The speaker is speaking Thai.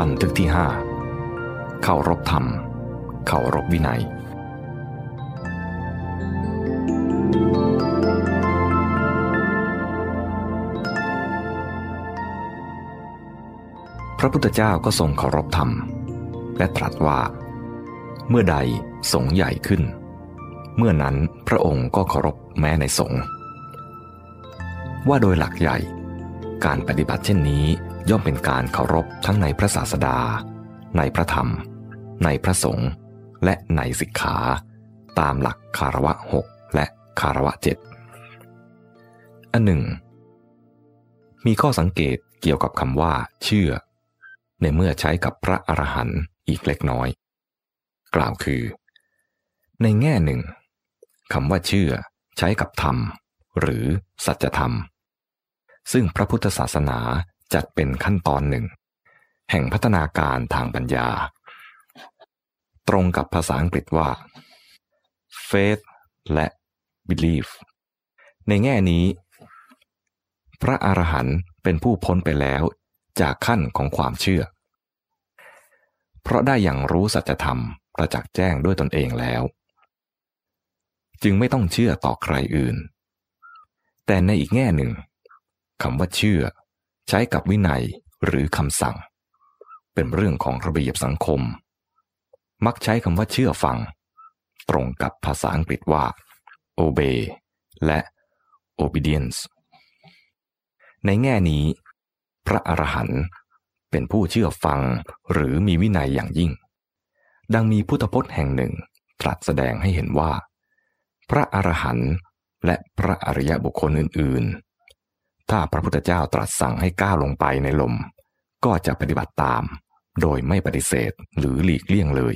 บันทึกที่ห้าเคารพธรรมเคารพวินัย พระพุทธเจ้าก็ทรงเคารพธรรม และตรัสว่า เมื่อใดสงใหญ่ขึ้น เมื่อนั้นพระองค์ก็เคารพแม้ในสงว่าโดยหลักใหญ่ การปฏิบัติเช่นนี้ ย่อมเป็นการเคารพทั้งในพระศาสดา ในพระธรรม ในพระสงฆ์และในสิกขา ตามหลักคารวะหกและคารวะเจ็ดอันหนึ่ง มีข้อสังเกตเกี่ยวกับคำว่า เชื่อ ในเมื่อใช้กับพระอรหันต์อีกเล็กน้อย กล่าวคือ ในแง่หนึ่งคำว่าเชื่อใช้กับธรรม หรือสัจธรรม ซึ่งพระพุทธศาสนา จัดเป็นขั้นตอนหนึ่ง แห่งพัฒนาการทางปัญญา ตรงกับภาษาอังกฤษว่า faith และ belief ในแง่นี้ พระอรหันต์เป็นผู้พ้นไปแล้วจากขั้นของความเชื่อ เพราะได้อย่างรู้สัจธรรมประจักษ์แจ้งด้วยตนเองแล้ว จึงไม่ต้องเชื่อต่อใครอื่น แต่ในอีกแง่หนึ่งคำว่าเชื่อ ใช้กับวินัยหรือคำสั่ง เป็นเรื่องของระเบียบสังคม มักใช้คำว่าเชื่อฟัง ตรงกับภาษาอังกฤษว่า obey และ obedience ในแง่นี้ พระอรหันต์เป็นผู้เชื่อฟังหรือมีวินัยอย่างยิ่ง ดังมีพุทธพจน์แห่งหนึ่งตรัสแสดงให้เห็นว่า พระอรหันต์และพระอริยบุคคลอื่นๆ ถ้าพระพุทธเจ้าตรัสสั่งให้ก้าวลงไปในลม ก็จะปฏิบัติตาม โดยไม่ปฏิเสธหรือหลีกเลี่ยงเลย